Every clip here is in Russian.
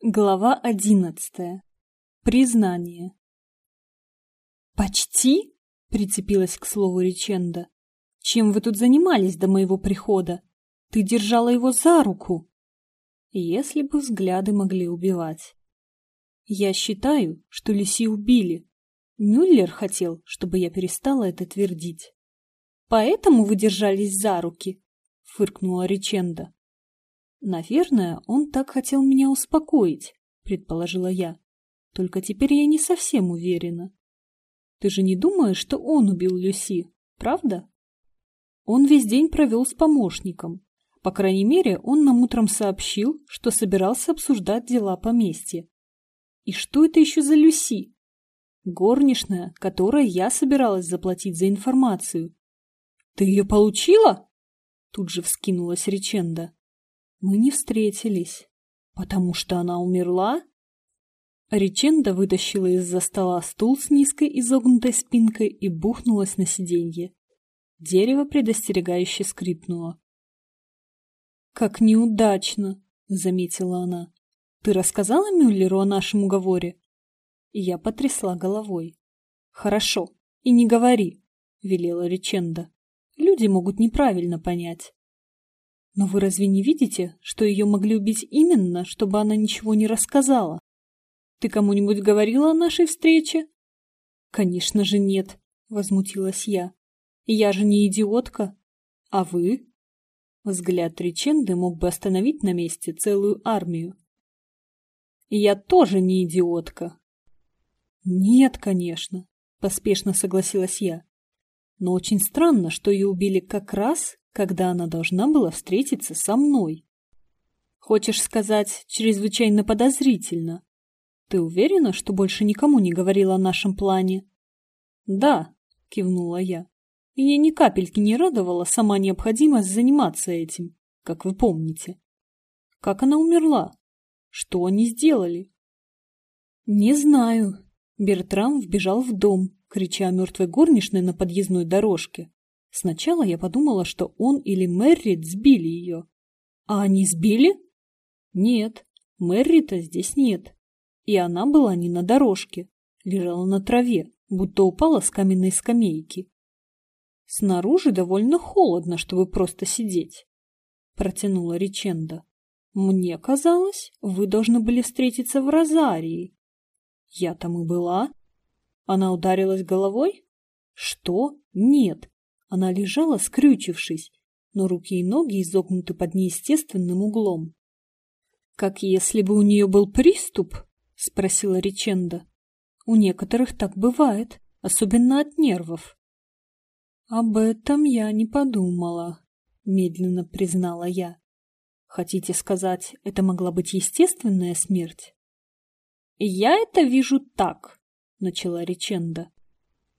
Глава одиннадцатая. Признание. «Почти?» — прицепилась к слову Риченда. «Чем вы тут занимались до моего прихода? Ты держала его за руку!» Если бы взгляды могли убивать. Я считаю, что Люси убили. Мюллер хотел, чтобы я перестала это твердить. «Поэтому вы держались за руки?» — фыркнула Риченда. Наверное, он так хотел меня успокоить, предположила я. Только теперь я не совсем уверена. Ты же не думаешь, что он убил Люси, правда? Он весь день провел с помощником. По крайней мере, он нам утром сообщил, что собирался обсуждать дела поместья. И что это еще за Люси? Горничная, которой я собиралась заплатить за информацию. Ты ее получила? Тут же вскинулась Риченда. Мы не встретились. Потому что она умерла? Риченда вытащила из-за стола стул с низкой изогнутой спинкой и бухнулась на сиденье. Дерево предостерегающе скрипнуло. «Как неудачно!» — заметила она. «Ты рассказала Мюллеру о нашем уговоре?» Я потрясла головой. «Хорошо, и не говори», — велела Риченда. «Люди могут неправильно понять». Но вы разве не видите, что ее могли убить именно, чтобы она ничего не рассказала? Ты кому-нибудь говорила о нашей встрече? Конечно же нет, возмутилась я. Я же не идиотка. А вы? Взгляд Риченды мог бы остановить на месте целую армию. Я тоже не идиотка. Нет, конечно, поспешно согласилась я. Но очень странно, что ее убили как раз, когда она должна была встретиться со мной. Хочешь сказать, чрезвычайно подозрительно? Ты уверена, что больше никому не говорила о нашем плане? Да, кивнула я. Меня ни капельки не радовала сама необходимость заниматься этим, как вы помните. Как она умерла? Что они сделали? Не знаю. Бертрам вбежал в дом, крича о мертвой горничной на подъездной дорожке. Сначала я подумала, что он или Мэррит сбили ее. А они сбили? Нет, Мэррита здесь нет. И она была не на дорожке, лежала на траве, будто упала с каменной скамейки. Снаружи довольно холодно, чтобы просто сидеть, протянула Риченда. Мне казалось, вы должны были встретиться в Розарии. Я там и была. Она ударилась головой? Что? Нет, она лежала, скрючившись, но руки и ноги изогнуты под неестественным углом. «Как если бы у нее был приступ?» — спросила Риченда. «У некоторых так бывает, особенно от нервов». «Об этом я не подумала», — медленно признала я. «Хотите сказать, это могла быть естественная смерть?» «Я это вижу так», — начала Риченда.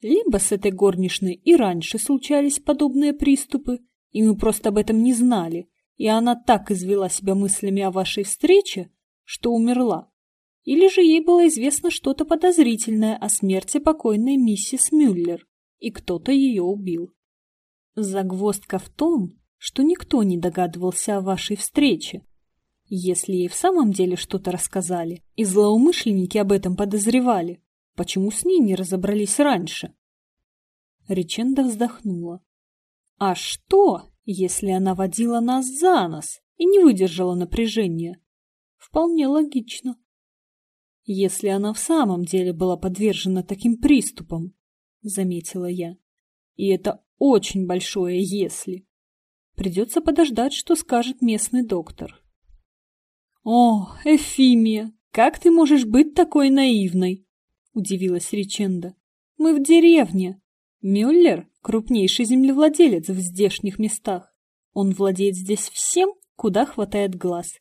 Либо с этой горничной и раньше случались подобные приступы, и мы просто об этом не знали, и она так извела себя мыслями о вашей встрече, что умерла. Или же ей было известно что-то подозрительное о смерти покойной миссис Мюллер, и кто-то ее убил. Загвоздка в том, что никто не догадывался о вашей встрече. Если ей в самом деле что-то рассказали, и злоумышленники об этом подозревали, Почему с ней не разобрались раньше? Риченда вздохнула. А что, если она водила нас за нос и не выдержала напряжения? Вполне логично. Если она в самом деле была подвержена таким приступам, заметила я. И это очень большое «если». Придется подождать, что скажет местный доктор. О, Эфимия, как ты можешь быть такой наивной? — удивилась Риченда. «Мы в деревне. Мюллер — крупнейший землевладелец в здешних местах. Он владеет здесь всем, куда хватает глаз.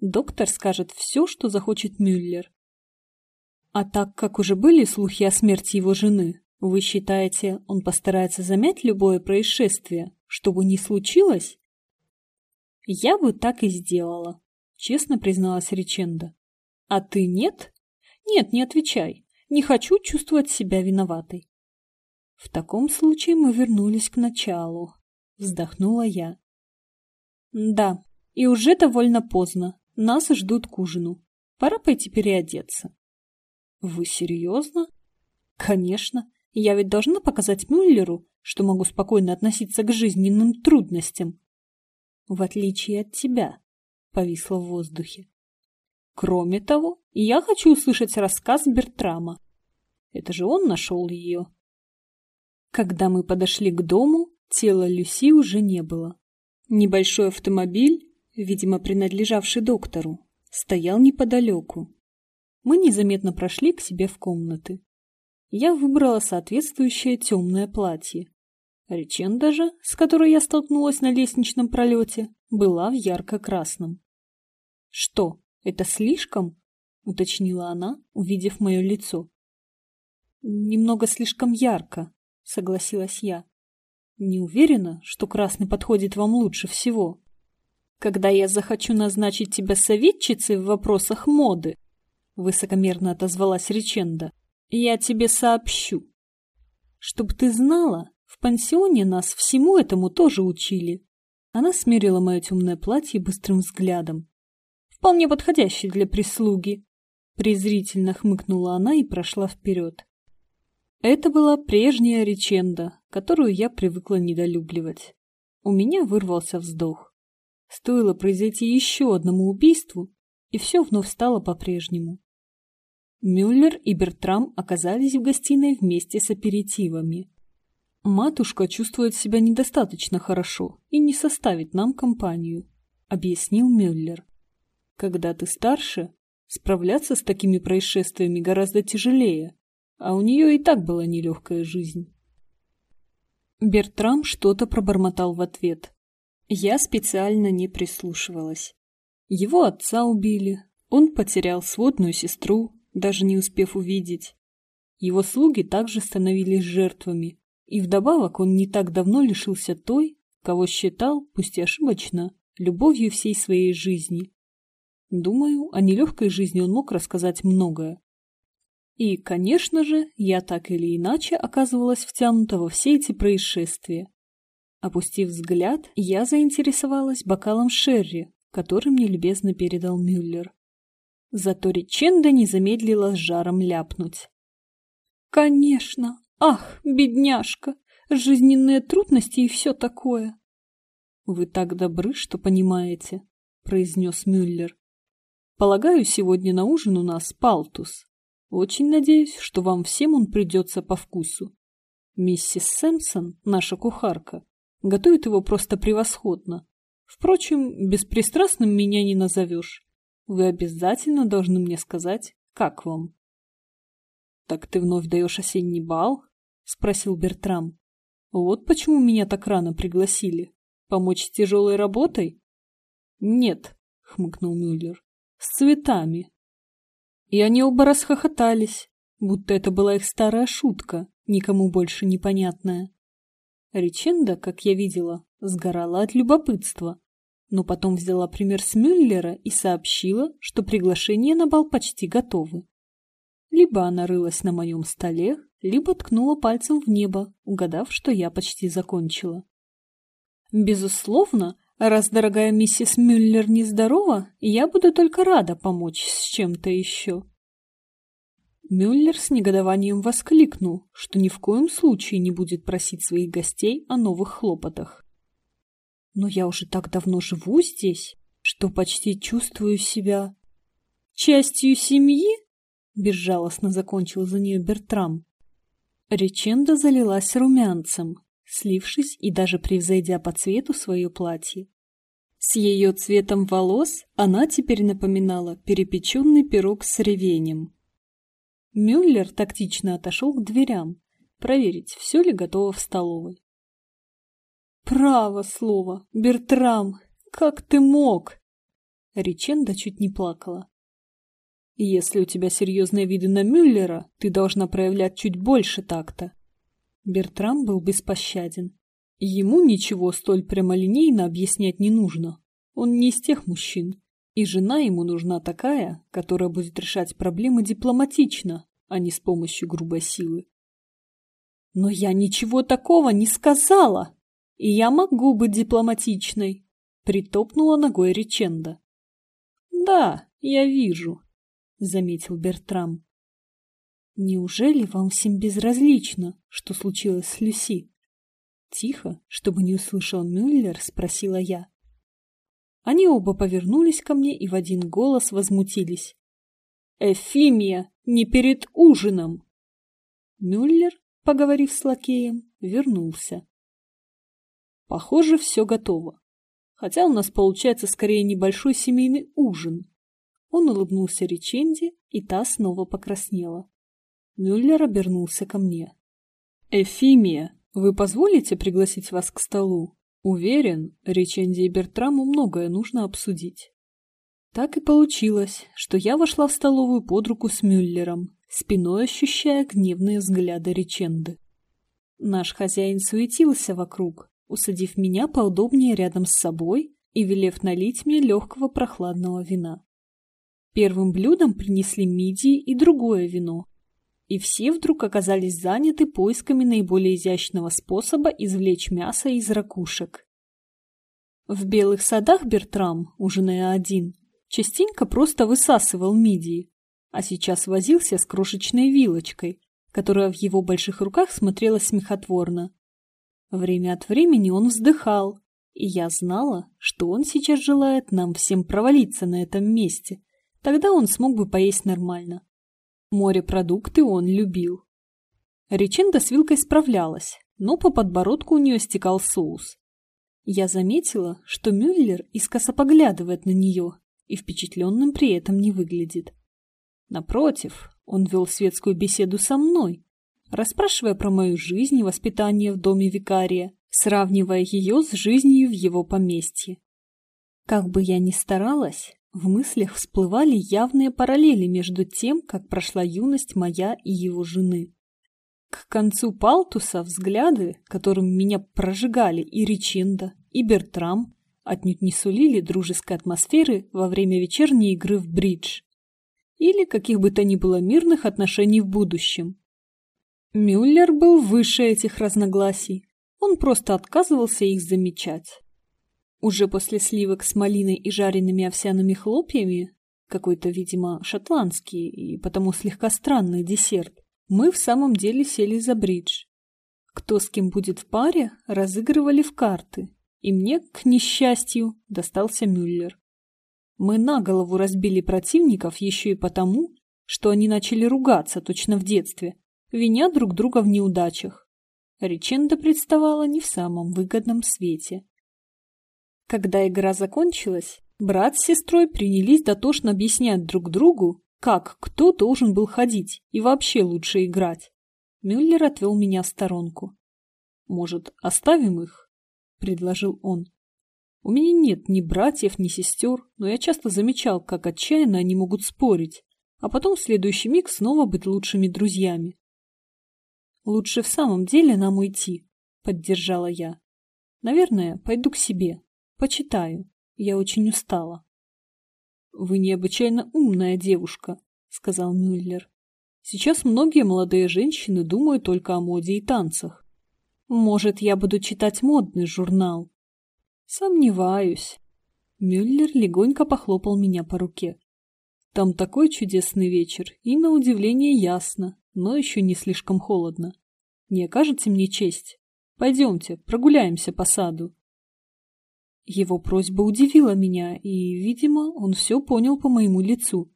Доктор скажет все, что захочет Мюллер. А так как уже были слухи о смерти его жены, вы считаете, он постарается замять любое происшествие, чтобы не случилось? Я бы так и сделала, честно призналась Риченда. А ты нет? Нет, не отвечай. Не хочу чувствовать себя виноватой. В таком случае мы вернулись к началу. Вздохнула я. Да, и уже довольно поздно. Нас ждут к ужину. Пора пойти переодеться. Вы серьезно? Конечно. Я ведь должна показать Мюллеру, что могу спокойно относиться к жизненным трудностям. В отличие от тебя, повисло в воздухе. Кроме того, я хочу услышать рассказ Бертрама. Это же он нашел ее. Когда мы подошли к дому, тела Люси уже не было. Небольшой автомобиль, видимо, принадлежавший доктору, стоял неподалеку. Мы незаметно прошли к себе в комнаты. Я выбрала соответствующее темное платье. Реченда же, с которой я столкнулась на лестничном пролете, была в ярко-красном. Что, это слишком? уточнила она, увидев мое лицо. Немного слишком ярко, согласилась я. Не уверена, что красный подходит вам лучше всего. Когда я захочу назначить тебя советчицей в вопросах моды, высокомерно отозвалась Реченда, я тебе сообщу. Чтоб ты знала, в пансионе нас всему этому тоже учили. Она смерила мое темное платье быстрым взглядом вполне подходящий для прислуги. Презрительно хмыкнула она и прошла вперед. Это была прежняя реченда, которую я привыкла недолюбливать. У меня вырвался вздох. Стоило произойти еще одному убийству, и все вновь стало по-прежнему. Мюллер и Бертрам оказались в гостиной вместе с аперитивами. «Матушка чувствует себя недостаточно хорошо и не составит нам компанию», — объяснил Мюллер. Когда ты старше, справляться с такими происшествиями гораздо тяжелее, а у нее и так была нелегкая жизнь. Бертрам что-то пробормотал в ответ. Я специально не прислушивалась. Его отца убили, он потерял сводную сестру, даже не успев увидеть. Его слуги также становились жертвами, и вдобавок он не так давно лишился той, кого считал, пусть и ошибочно, любовью всей своей жизни. Думаю, о нелегкой жизни он мог рассказать многое. И, конечно же, я так или иначе оказывалась втянута во все эти происшествия. Опустив взгляд, я заинтересовалась бокалом Шерри, который мне любезно передал Мюллер. Зато Риченда не замедлила с жаром ляпнуть. «Конечно! Ах, бедняжка! Жизненные трудности и все такое!» «Вы так добры, что понимаете», — произнес Мюллер. Полагаю, сегодня на ужин у нас палтус. Очень надеюсь, что вам всем он придется по вкусу. Миссис Сэмпсон, наша кухарка, готовит его просто превосходно. Впрочем, беспристрастным меня не назовешь. Вы обязательно должны мне сказать, как вам. — Так ты вновь даешь осенний бал? — спросил Бертрам. — Вот почему меня так рано пригласили. Помочь с тяжелой работой? — Нет, — хмыкнул Мюллер с цветами. И они оба расхохотались, будто это была их старая шутка, никому больше непонятная. Риченда, как я видела, сгорала от любопытства, но потом взяла пример с Мюллера и сообщила, что приглашения на бал почти готовы. Либо она рылась на моем столе, либо ткнула пальцем в небо, угадав, что я почти закончила. Безусловно, Раз дорогая миссис Мюллер нездорова, я буду только рада помочь с чем-то еще. Мюллер с негодованием воскликнул, что ни в коем случае не будет просить своих гостей о новых хлопотах. Но я уже так давно живу здесь, что почти чувствую себя частью семьи, безжалостно закончил за нее Бертрам. Реченда залилась румянцем, слившись и даже превзойдя по цвету свое платье. С ее цветом волос она теперь напоминала перепеченный пирог с ревенем. Мюллер тактично отошел к дверям, проверить, все ли готово в столовой. «Право слово, Бертрам, как ты мог?» Риченда чуть не плакала. «Если у тебя серьезные виды на Мюллера, ты должна проявлять чуть больше такта. Бертрам был беспощаден. Ему ничего столь прямолинейно объяснять не нужно. Он не из тех мужчин. И жена ему нужна такая, которая будет решать проблемы дипломатично, а не с помощью грубой силы. Но я ничего такого не сказала. И я могу быть дипломатичной, притопнула ногой Риченда. Да, я вижу. — заметил Бертрам. «Неужели вам всем безразлично, что случилось с Люси?» Тихо, чтобы не услышал Мюллер, спросила я. Они оба повернулись ко мне и в один голос возмутились. «Эфимия, не перед ужином!» Мюллер, поговорив с лакеем, вернулся. Похоже, все готово. Хотя у нас получается скорее небольшой семейный ужин. Он улыбнулся Риченди, и та снова покраснела. Мюллер обернулся ко мне. «Эфимия, вы позволите пригласить вас к столу? Уверен, Риченди и Бертраму многое нужно обсудить». Так и получилось, что я вошла в столовую под руку с Мюллером, спиной ощущая гневные взгляды Риченды. Наш хозяин суетился вокруг, усадив меня поудобнее рядом с собой и велев налить мне легкого прохладного вина. Первым блюдом принесли мидии и другое вино, и все вдруг оказались заняты поисками наиболее изящного способа извлечь мясо из ракушек. В белых садах Бертрам, ужиная один, частенько просто высасывал мидии, а сейчас возился с крошечной вилочкой, которая в его больших руках смотрелась смехотворно. Время от времени он вздыхал, и я знала, что он сейчас желает нам всем провалиться на этом месте. Тогда он смог бы поесть нормально. Морепродукты он любил. Реченда с вилкой справлялась, но по подбородку у нее стекал соус. Я заметила, что Мюллер искоса поглядывает на нее и впечатленным при этом не выглядит. Напротив, он вел светскую беседу со мной, расспрашивая про мою жизнь и воспитание в доме викария, сравнивая ее с жизнью в его поместье. Как бы я ни старалась, в мыслях всплывали явные параллели между тем, как прошла юность моя и его жены. К концу Палтуса взгляды, которым меня прожигали и Ричинда, и Бертрам, отнюдь не сулили дружеской атмосферы во время вечерней игры в бридж или каких бы то ни было мирных отношений в будущем. Мюллер был выше этих разногласий. Он просто отказывался их замечать. Уже после сливок с малиной и жареными овсяными хлопьями, какой-то, видимо, шотландский и потому слегка странный десерт, мы в самом деле сели за бридж. Кто с кем будет в паре, разыгрывали в карты, и мне, к несчастью, достался Мюллер. Мы на голову разбили противников еще и потому, что они начали ругаться точно в детстве, виня друг друга в неудачах. Риченда представала не в самом выгодном свете. Когда игра закончилась, брат с сестрой принялись дотошно объяснять друг другу, как кто должен был ходить и вообще лучше играть. Мюллер отвел меня в сторонку. «Может, оставим их?» — предложил он. «У меня нет ни братьев, ни сестер, но я часто замечал, как отчаянно они могут спорить, а потом в следующий миг снова быть лучшими друзьями. «Лучше в самом деле нам уйти», — поддержала я. «Наверное, пойду к себе. Почитаю. Я очень устала». «Вы необычайно умная девушка», — сказал Мюллер. «Сейчас многие молодые женщины думают только о моде и танцах. Может, я буду читать модный журнал?» «Сомневаюсь». Мюллер легонько похлопал меня по руке. «Там такой чудесный вечер, и, на удивление, ясно но еще не слишком холодно. Не окажете мне честь? Пойдемте, прогуляемся по саду. Его просьба удивила меня, и, видимо, он все понял по моему лицу.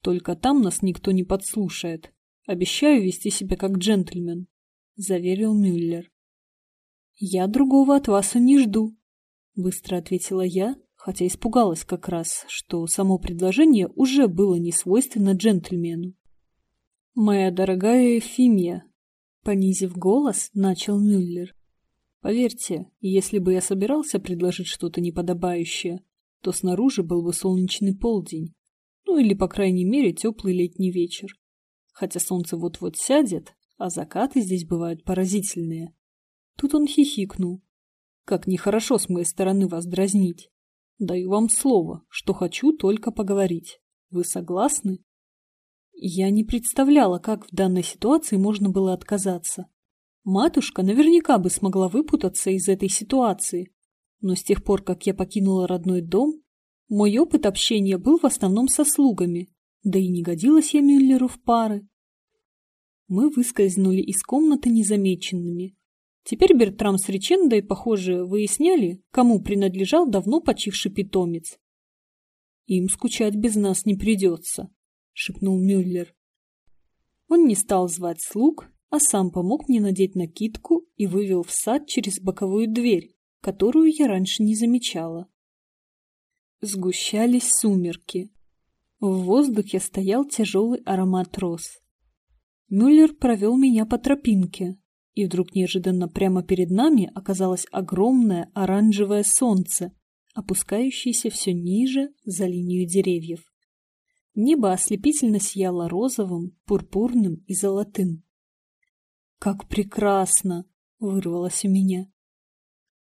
Только там нас никто не подслушает. Обещаю вести себя как джентльмен, — заверил Мюллер. Я другого от вас и не жду, — быстро ответила я, хотя испугалась как раз, что само предложение уже было не свойственно джентльмену. «Моя дорогая Эфимия», — понизив голос, начал Мюллер. «Поверьте, если бы я собирался предложить что-то неподобающее, то снаружи был бы солнечный полдень, ну или, по крайней мере, теплый летний вечер. Хотя солнце вот-вот сядет, а закаты здесь бывают поразительные». Тут он хихикнул. «Как нехорошо с моей стороны вас дразнить. Даю вам слово, что хочу только поговорить. Вы согласны?» Я не представляла, как в данной ситуации можно было отказаться. Матушка наверняка бы смогла выпутаться из этой ситуации. Но с тех пор, как я покинула родной дом, мой опыт общения был в основном со слугами, Да и не годилась я Мюллеру в пары. Мы выскользнули из комнаты незамеченными. Теперь Бертрам с Ричендой, похоже, выясняли, кому принадлежал давно почивший питомец. «Им скучать без нас не придется», — шепнул Мюллер. Он не стал звать слуг, а сам помог мне надеть накидку и вывел в сад через боковую дверь, которую я раньше не замечала. Сгущались сумерки. В воздухе стоял тяжелый аромат роз. Мюллер провел меня по тропинке, и вдруг неожиданно прямо перед нами оказалось огромное оранжевое солнце, опускающееся все ниже за линию деревьев. Небо ослепительно сияло розовым, пурпурным и золотым. «Как прекрасно!» — вырвалось у меня.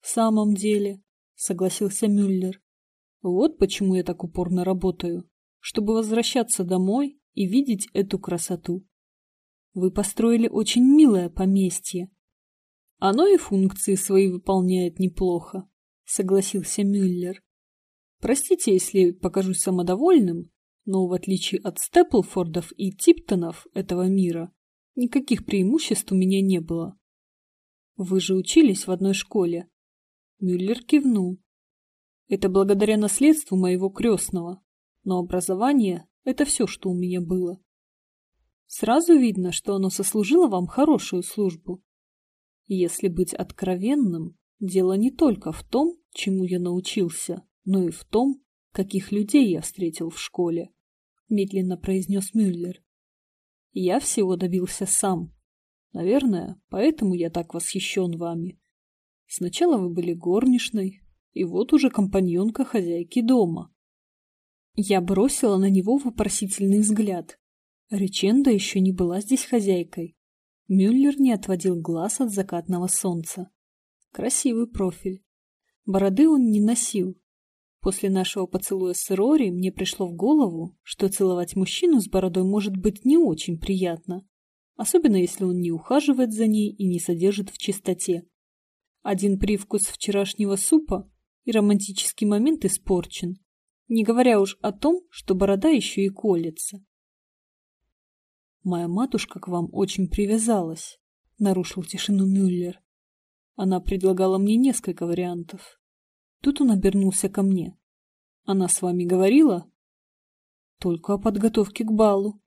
«В самом деле», — согласился Мюллер, — «вот почему я так упорно работаю, чтобы возвращаться домой и видеть эту красоту. Вы построили очень милое поместье. Оно и функции свои выполняет неплохо», — согласился Мюллер. «Простите, если покажусь самодовольным, но в отличие от Степлфордов и Типтонов этого мира, никаких преимуществ у меня не было. Вы же учились в одной школе. Мюллер кивнул. Это благодаря наследству моего крестного, но образование — это все, что у меня было. Сразу видно, что оно сослужило вам хорошую службу. Если быть откровенным, дело не только в том, чему я научился, но и в том, каких людей я встретил в школе. — медленно произнес Мюллер. «Я всего добился сам. Наверное, поэтому я так восхищен вами. Сначала вы были горничной, и вот уже компаньонка хозяйки дома». Я бросила на него вопросительный взгляд. Реченда еще не была здесь хозяйкой. Мюллер не отводил глаз от закатного солнца. Красивый профиль. Бороды он не носил, После нашего поцелуя с Рори мне пришло в голову, что целовать мужчину с бородой может быть не очень приятно, особенно если он не ухаживает за ней и не содержит в чистоте. Один привкус вчерашнего супа и романтический момент испорчен, не говоря уж о том, что борода еще и колется. «Моя матушка к вам очень привязалась», — нарушил тишину Мюллер. Она предлагала мне несколько вариантов. Тут он обернулся ко мне. Она с вами говорила? Только о подготовке к балу.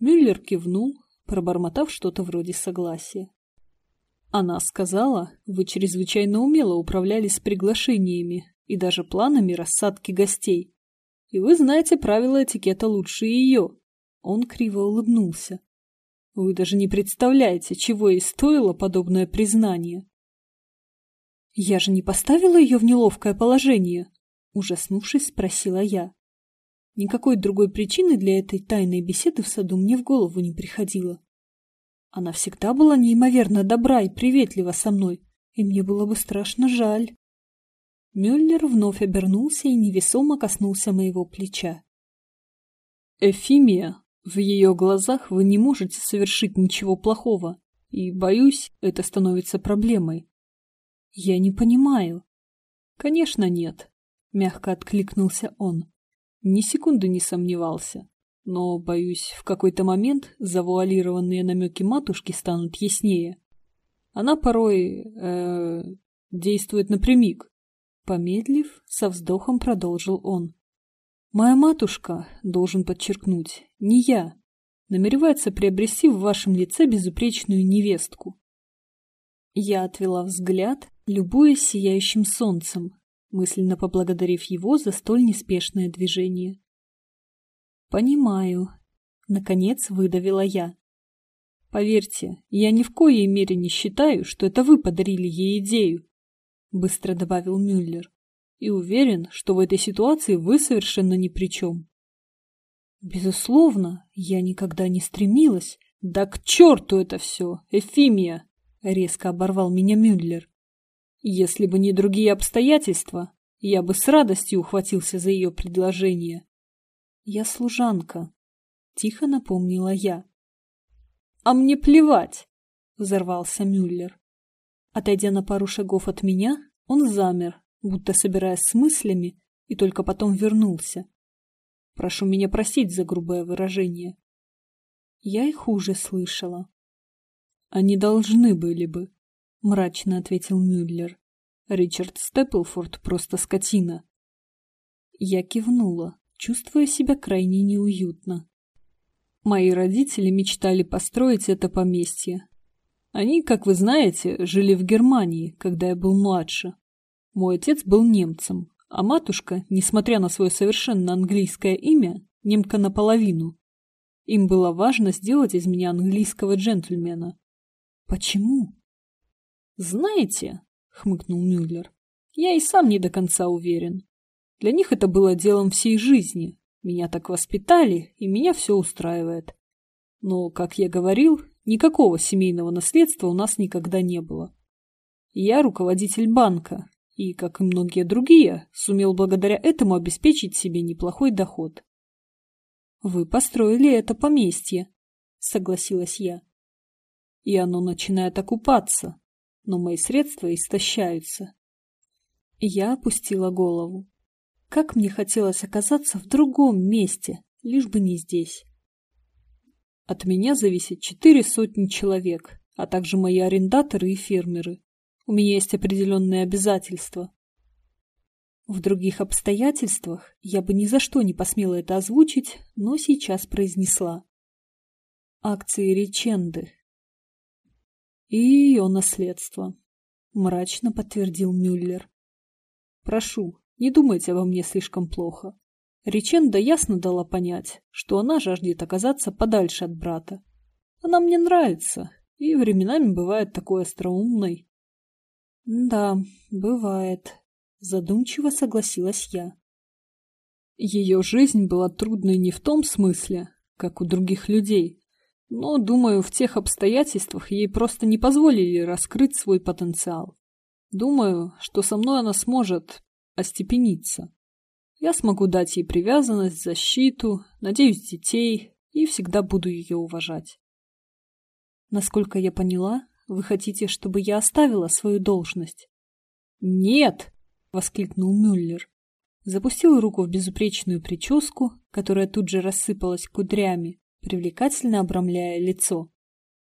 Мюллер кивнул, пробормотав что-то вроде согласия. Она сказала, вы чрезвычайно умело управлялись приглашениями и даже планами рассадки гостей. И вы знаете правила этикета лучше ее. Он криво улыбнулся. Вы даже не представляете, чего ей стоило подобное признание. «Я же не поставила ее в неловкое положение?» Ужаснувшись, спросила я. Никакой другой причины для этой тайной беседы в саду мне в голову не приходило. Она всегда была неимоверно добра и приветлива со мной, и мне было бы страшно жаль. Мюллер вновь обернулся и невесомо коснулся моего плеча. «Эфимия, в ее глазах вы не можете совершить ничего плохого, и, боюсь, это становится проблемой. Я не понимаю. Конечно, нет, мягко откликнулся он. Ни секунды не сомневался. Но, боюсь, в какой-то момент завуалированные намеки матушки станут яснее. Она порой э, действует напрямик. Помедлив, со вздохом продолжил он. Моя матушка, должен подчеркнуть, не я, намеревается приобрести в вашем лице безупречную невестку. Я отвела взгляд, любуясь сияющим солнцем, мысленно поблагодарив его за столь неспешное движение. «Понимаю», — наконец выдавила я. «Поверьте, я ни в коей мере не считаю, что это вы подарили ей идею», — быстро добавил Мюллер, «и уверен, что в этой ситуации вы совершенно ни при чем». «Безусловно, я никогда не стремилась. Да к черту это все, Эфимия!» — резко оборвал меня Мюллер. «Если бы не другие обстоятельства, я бы с радостью ухватился за ее предложение». «Я служанка», — тихо напомнила я. «А мне плевать!» — взорвался Мюллер. Отойдя на пару шагов от меня, он замер, будто собираясь с мыслями, и только потом вернулся. Прошу меня простить за грубое выражение. Я и хуже слышала. Они должны были бы, мрачно ответил Мюллер. Ричард Степлфорд просто скотина. Я кивнула, чувствуя себя крайне неуютно. Мои родители мечтали построить это поместье. Они, как вы знаете, жили в Германии, когда я был младше. Мой отец был немцем, а матушка, несмотря на свое совершенно английское имя, немка наполовину. Им было важно сделать из меня английского джентльмена. Почему? Знаете, хмыкнул Мюллер, я и сам не до конца уверен. Для них это было делом всей жизни. Меня так воспитали, и меня все устраивает. Но, как я говорил, никакого семейного наследства у нас никогда не было. Я руководитель банка, и, как и многие другие, сумел благодаря этому обеспечить себе неплохой доход. «Вы построили это поместье», — согласилась я. «И оно начинает окупаться, но мои средства истощаются». Я опустила голову. Как мне хотелось оказаться в другом месте, лишь бы не здесь. От меня зависит четыре сотни человек, а также мои арендаторы и фермеры. У меня есть определенные обязательства. В других обстоятельствах я бы ни за что не посмела это озвучить, но сейчас произнесла. Акции Реченды. И ее наследство, мрачно подтвердил Мюллер. Прошу, не думайте обо мне слишком плохо. Реченда ясно дала понять, что она жаждет оказаться подальше от брата. Она мне нравится, и временами бывает такой остроумной. «Да, бывает», — задумчиво согласилась я. Ее жизнь была трудной не в том смысле, как у других людей, но, думаю, в тех обстоятельствах ей просто не позволили раскрыть свой потенциал. Думаю, что со мной она сможет остепениться. Я смогу дать ей привязанность, защиту, надеюсь, детей, и всегда буду ее уважать. Насколько я поняла, вы хотите, чтобы я оставила свою должность? Нет! воскликнул Мюллер. Запустил руку в безупречную прическу, которая тут же рассыпалась кудрями, привлекательно обрамляя лицо.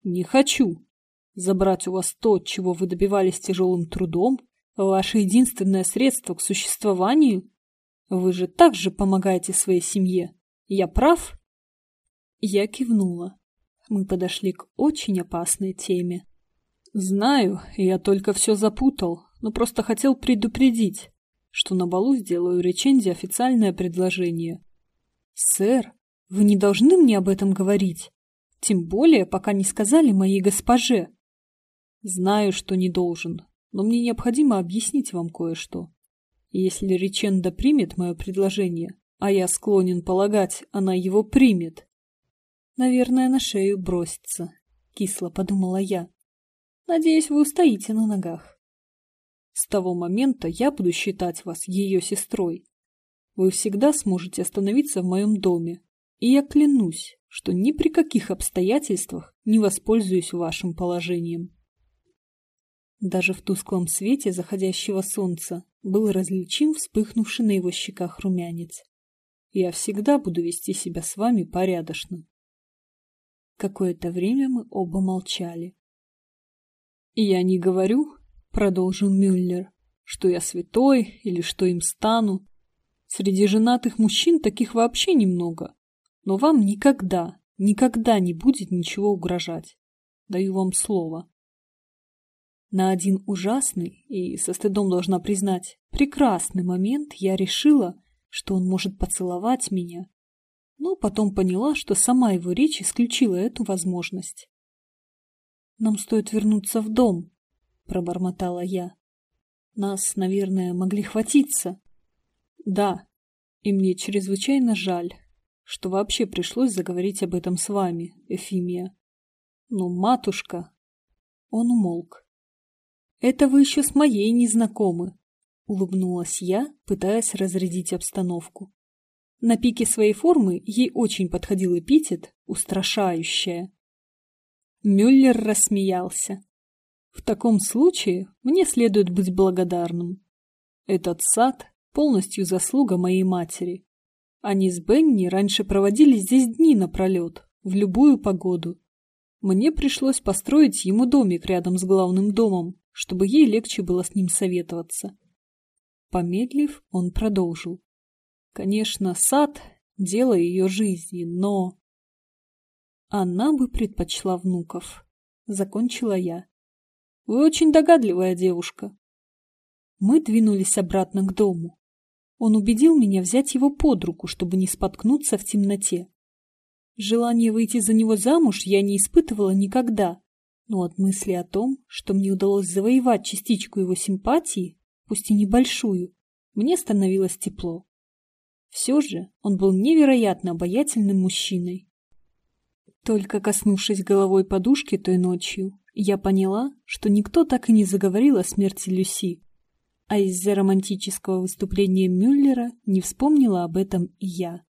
Не хочу. Забрать у вас то, чего вы добивались тяжелым трудом, ваше единственное средство к существованию? Вы же также помогаете своей семье. Я прав? Я кивнула. Мы подошли к очень опасной теме. Знаю, я только все запутал, но просто хотел предупредить, что на балу сделаю Реченде официальное предложение. Сэр, вы не должны мне об этом говорить, тем более, пока не сказали моей госпоже. Знаю, что не должен, но мне необходимо объяснить вам кое-что. Если Реченда примет мое предложение, а я склонен полагать, она его примет, наверное, на шею бросится, кисло подумала я. Надеюсь, вы устоите на ногах. С того момента я буду считать вас ее сестрой. Вы всегда сможете остановиться в моем доме, и я клянусь, что ни при каких обстоятельствах не воспользуюсь вашим положением. Даже в тусклом свете заходящего солнца был различим вспыхнувший на его щеках румянец. Я всегда буду вести себя с вами порядочно. Какое-то время мы оба молчали. «Я не говорю, — продолжил Мюллер, — что я святой или что им стану. Среди женатых мужчин таких вообще немного. Но вам никогда, никогда не будет ничего угрожать. Даю вам слово. На один ужасный и, со стыдом должна признать, прекрасный момент я решила, что он может поцеловать меня. Но потом поняла, что сама его речь исключила эту возможность. Нам стоит вернуться в дом, пробормотала я. Нас, наверное, могли хватиться. Да, и мне чрезвычайно жаль, что вообще пришлось заговорить об этом с вами, Эфимия. Но матушка... Он умолк. Это вы еще с моей не знакомы, улыбнулась я, пытаясь разрядить обстановку. На пике своей формы ей очень подходил эпитет «устрашающая». Мюллер рассмеялся. В таком случае мне следует быть благодарным. Этот сад полностью заслуга моей матери. Они с Бенни раньше проводили здесь дни напролет, в любую погоду. Мне пришлось построить ему домик рядом с главным домом, чтобы ей легче было с ним советоваться. Помедлив, он продолжил. Конечно, сад — дело ее жизни, но... Она бы предпочла внуков. Закончила я. Вы очень догадливая девушка. Мы двинулись обратно к дому. Он убедил меня взять его под руку, чтобы не споткнуться в темноте. Желание выйти за него замуж я не испытывала никогда, но от мысли о том, что мне удалось завоевать частичку его симпатии, пусть и небольшую, мне становилось тепло. Все же он был невероятно обаятельным мужчиной. Только коснувшись головой подушки той ночью, я поняла, что никто так и не заговорил о смерти Люси, а из-за романтического выступления Мюллера не вспомнила об этом и я.